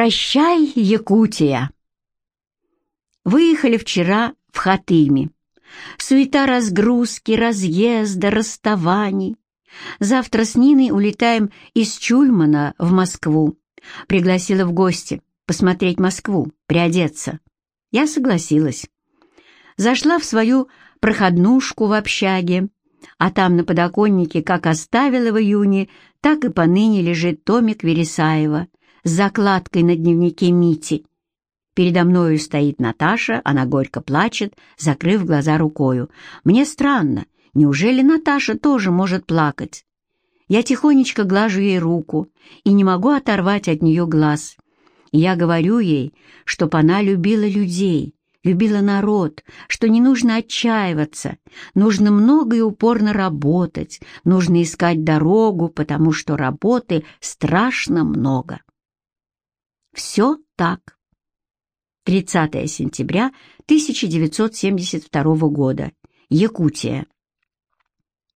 Прощай, Якутия! Выехали вчера в Хатыми. Суета разгрузки, разъезда, расставаний. Завтра с Ниной улетаем из Чульмана в Москву. Пригласила в гости посмотреть Москву, приодеться. Я согласилась. Зашла в свою проходнушку в общаге, а там на подоконнике как оставила в июне, так и поныне лежит томик Вересаева — с закладкой на дневнике Мити. Передо мною стоит Наташа, она горько плачет, закрыв глаза рукою. Мне странно, неужели Наташа тоже может плакать? Я тихонечко глажу ей руку и не могу оторвать от нее глаз. я говорю ей, чтоб она любила людей, любила народ, что не нужно отчаиваться, нужно много и упорно работать, нужно искать дорогу, потому что работы страшно много. Все так. 30 сентября 1972 года. Якутия.